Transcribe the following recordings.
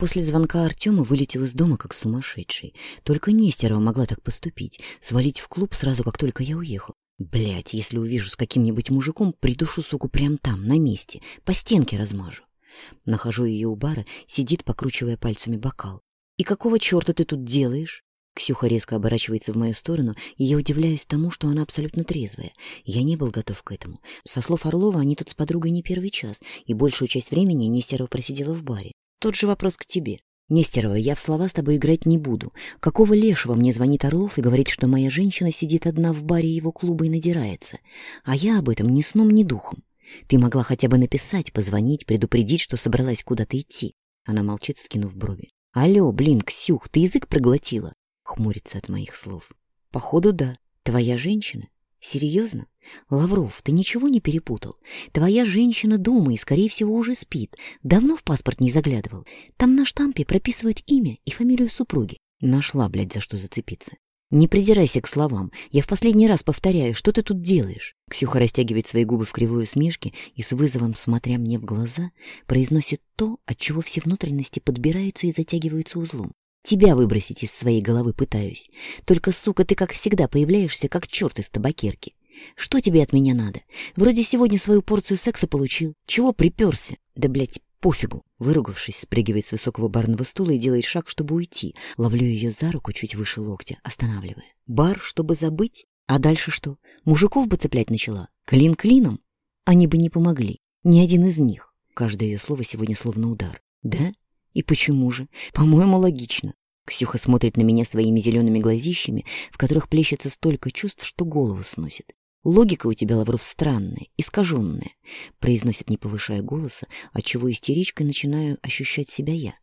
После звонка Артема вылетел из дома как сумасшедший. Только Нестерова могла так поступить, свалить в клуб сразу, как только я уехал. Блять, если увижу с каким-нибудь мужиком, придушу суку прямо там, на месте, по стенке размажу. Нахожу ее у бара, сидит, покручивая пальцами бокал. «И какого черта ты тут делаешь?» Ксюха резко оборачивается в мою сторону, и я удивляюсь тому, что она абсолютно трезвая. Я не был готов к этому. Со слов Орлова, они тут с подругой не первый час, и большую часть времени Нестерова просидела в баре. Тот же вопрос к тебе. Нестерова, я в слова с тобой играть не буду. Какого лешего мне звонит Орлов и говорит, что моя женщина сидит одна в баре его клуба и надирается? А я об этом ни сном, ни духом. Ты могла хотя бы написать, позвонить, предупредить, что собралась куда-то идти. Она молчит, вскинув брови. Алло, блин, Ксюх, ты язык проглотила? Хмурится от моих слов. Походу, да. Твоя женщина Серьезно? Лавров, ты ничего не перепутал? Твоя женщина дома и, скорее всего, уже спит. Давно в паспорт не заглядывал. Там на штампе прописывают имя и фамилию супруги. Нашла, блядь, за что зацепиться. Не придирайся к словам. Я в последний раз повторяю, что ты тут делаешь? Ксюха растягивает свои губы в кривую усмешке и с вызовом, смотря мне в глаза, произносит то, от чего все внутренности подбираются и затягиваются узлом. Тебя выбросить из своей головы пытаюсь. Только, сука, ты как всегда появляешься, как черт из табакерки. Что тебе от меня надо? Вроде сегодня свою порцию секса получил. Чего приперся? Да, блядь, пофигу. Выругавшись, спрыгивает с высокого барного стула и делает шаг, чтобы уйти. Ловлю ее за руку чуть выше локтя, останавливая. Бар, чтобы забыть? А дальше что? Мужиков бы цеплять начала? Клин клином? Они бы не помогли. Ни один из них. Каждое ее слово сегодня словно удар. Да? И почему же? По-моему, логично. Ксюха смотрит на меня своими зелеными глазищами, в которых плещется столько чувств, что голову сносит. «Логика у тебя, Лавров, странная, искаженная», — произносит, не повышая голоса, отчего истеричкой начинаю ощущать себя я.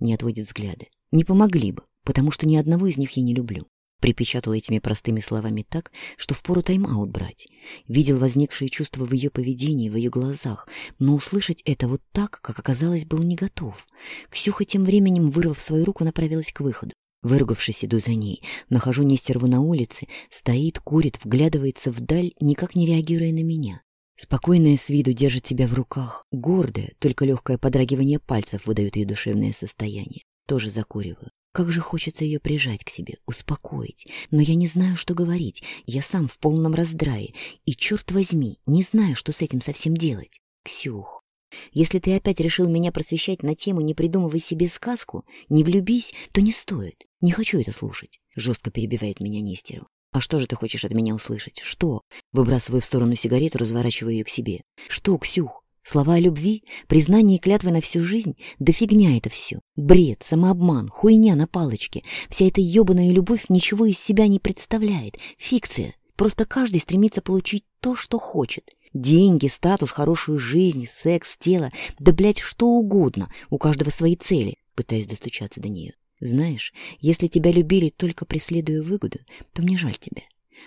Не отводит взгляды. «Не помогли бы, потому что ни одного из них я не люблю. Припечатала этими простыми словами так, что впору тайм-аут брать. Видел возникшие чувства в ее поведении, в ее глазах, но услышать это вот так, как оказалось, был не готов. Ксюха тем временем, вырвав свою руку, направилась к выходу. Выругавшись, иду за ней. Нахожу нестерву на улице, стоит, курит, вглядывается вдаль, никак не реагируя на меня. Спокойная с виду держит тебя в руках, гордая, только легкое подрагивание пальцев выдает ее душевное состояние. Тоже закуриваю. Как же хочется ее прижать к себе, успокоить. Но я не знаю, что говорить. Я сам в полном раздрае. И, черт возьми, не знаю, что с этим совсем делать. Ксюх, если ты опять решил меня просвещать на тему «Не придумывай себе сказку», «Не влюбись», то не стоит. Не хочу это слушать», — жестко перебивает меня Нестеров. «А что же ты хочешь от меня услышать? Что?» Выбрасываю в сторону сигарету, разворачиваю ее к себе. «Что, Ксюх? Слова о любви, признание и клятвы на всю жизнь, да фигня это все. Бред, самообман, хуйня на палочке. Вся эта ебаная любовь ничего из себя не представляет. Фикция. Просто каждый стремится получить то, что хочет. Деньги, статус, хорошую жизнь, секс, тело. Да, блядь, что угодно. У каждого свои цели. Пытаюсь достучаться до нее. Знаешь, если тебя любили, только преследуя выгоду, то мне жаль тебя.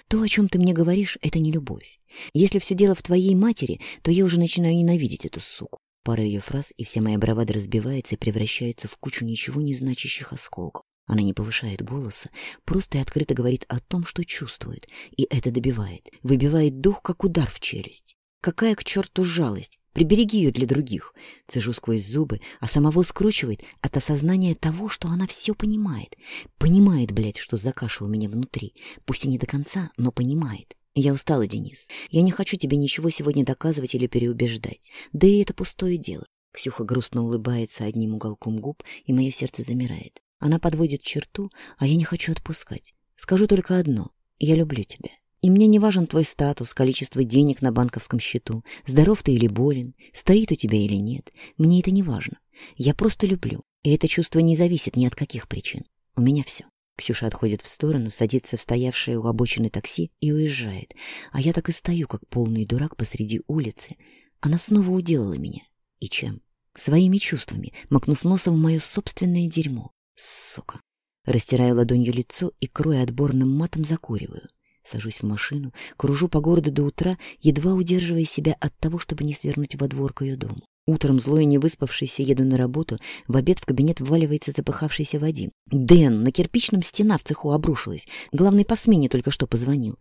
То, о чем ты мне говоришь, это не любовь. Если все дело в твоей матери, то я уже начинаю ненавидеть эту суку. Пара ее фраз, и вся моя бравада разбивается и превращается в кучу ничего не значащих осколков. Она не повышает голоса, просто и открыто говорит о том, что чувствует, и это добивает, выбивает дух, как удар в челюсть. Какая к черту жалость? Прибереги ее для других. Цежу сквозь зубы, а самого скручивает от осознания того, что она все понимает. Понимает, блядь, что за каша у меня внутри. Пусть и не до конца, но понимает. Я устала, Денис. Я не хочу тебе ничего сегодня доказывать или переубеждать. Да и это пустое дело. Ксюха грустно улыбается одним уголком губ, и мое сердце замирает. Она подводит черту, а я не хочу отпускать. Скажу только одно. Я люблю тебя. И мне не важен твой статус, количество денег на банковском счету, здоров ты или болен, стоит у тебя или нет. Мне это не важно. Я просто люблю, и это чувство не зависит ни от каких причин. У меня все. Ксюша отходит в сторону, садится в стоявшее у обочины такси и уезжает. А я так и стою, как полный дурак посреди улицы. Она снова уделала меня. И чем? Своими чувствами, макнув носом в мое собственное дерьмо. Сука. Растираю ладонью лицо и, кроя отборным матом, закуриваю. Сажусь в машину, кружу по городу до утра, едва удерживая себя от того, чтобы не свернуть во двор к ее дому. Утром злой и невыспавшийся еду на работу, в обед в кабинет вваливается запыхавшийся Вадим. «Дэн, на кирпичном стена в цеху обрушилась. Главный по смене только что позвонил.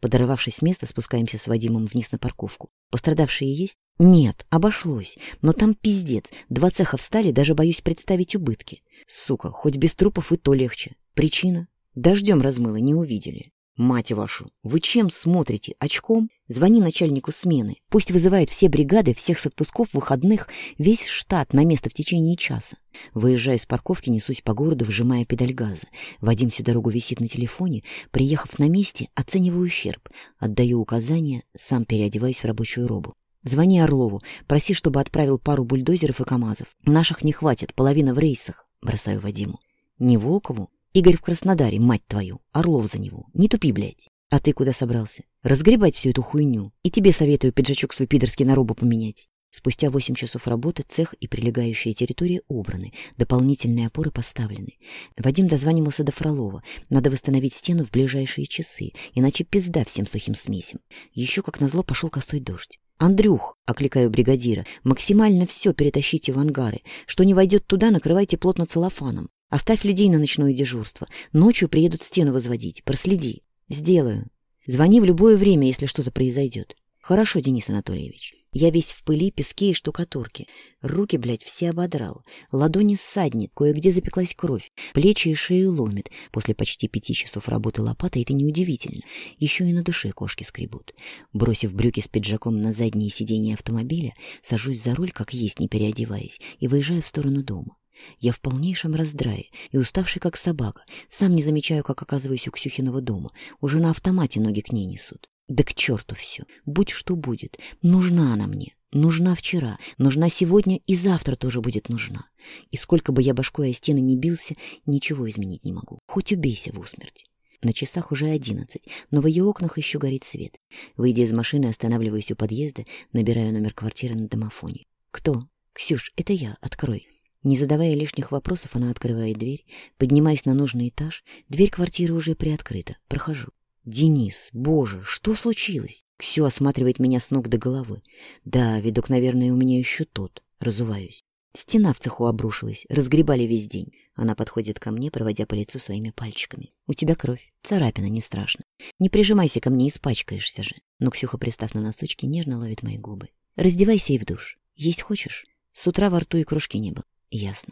Подорвавшись с места, спускаемся с Вадимом вниз на парковку. Пострадавшие есть? Нет, обошлось. Но там пиздец. Два цеха встали, даже боюсь представить убытки. Сука, хоть без трупов и то легче. Причина? Дождем размыло, не увидели. «Мать вашу, вы чем смотрите? Очком? Звони начальнику смены. Пусть вызывает все бригады, всех с отпусков, выходных, весь штат на место в течение часа. Выезжаю с парковки, несусь по городу, вжимая педаль газа. Вадим всю дорогу висит на телефоне. Приехав на месте, оцениваю ущерб. Отдаю указания, сам переодеваюсь в рабочую робу. Звони Орлову, проси, чтобы отправил пару бульдозеров и КАМАЗов. Наших не хватит, половина в рейсах», — бросаю Вадиму. «Не Волкову?» Игорь в Краснодаре, мать твою, Орлов за него. Не тупи, блядь. А ты куда собрался? Разгребать всю эту хуйню. И тебе советую пиджачок свой пидорский на робу поменять. Спустя 8 часов работы цех и прилегающие территории убраны, дополнительные опоры поставлены. Вадим дозванивался до Фролова. Надо восстановить стену в ближайшие часы, иначе пизда всем сухим смесям. Еще, как назло, пошел косой дождь. «Андрюх!» — окликаю бригадира. «Максимально все перетащите в ангары. Что не войдет туда, накрывайте плотно целлофаном. Оставь людей на ночное дежурство. Ночью приедут стену возводить. Проследи. Сделаю. Звони в любое время, если что-то произойдет. Хорошо, Денис Анатольевич. Я весь в пыли, песке и штукатурке. Руки, блядь, все ободрал. Ладони ссаднит, кое-где запеклась кровь. Плечи и шею ломит. После почти пяти часов работы лопатой это неудивительно. Еще и на душе кошки скребут. Бросив брюки с пиджаком на заднее сиденье автомобиля, сажусь за руль, как есть, не переодеваясь, и выезжаю в сторону дома. Я в полнейшем раздрае и уставший как собака, сам не замечаю, как оказываюсь у Ксюхиного дома, уже на автомате ноги к ней несут. Да к черту все, будь что будет, нужна она мне, нужна вчера, нужна сегодня и завтра тоже будет нужна. И сколько бы я башкой о стены не бился, ничего изменить не могу, хоть убейся в усмерть. На часах уже одиннадцать, но в ее окнах еще горит свет. Выйдя из машины, останавливаюсь у подъезда, набираю номер квартиры на домофоне. «Кто?» «Ксюш, это я, открой». Не задавая лишних вопросов, она открывает дверь. Поднимаясь на нужный этаж, дверь квартиры уже приоткрыта. Прохожу. «Денис, боже, что случилось?» Ксю осматривает меня с ног до головы. «Да, видок, наверное, у меня еще тот. Разуваюсь. Стена в цеху обрушилась, разгребали весь день. Она подходит ко мне, проводя по лицу своими пальчиками. «У тебя кровь, царапина, не страшно. Не прижимайся ко мне, испачкаешься же». Но Ксюха, пристав на носочки, нежно ловит мои губы. «Раздевайся и в душ. Есть хочешь?» С утра во рту и крошки не было. Ясно.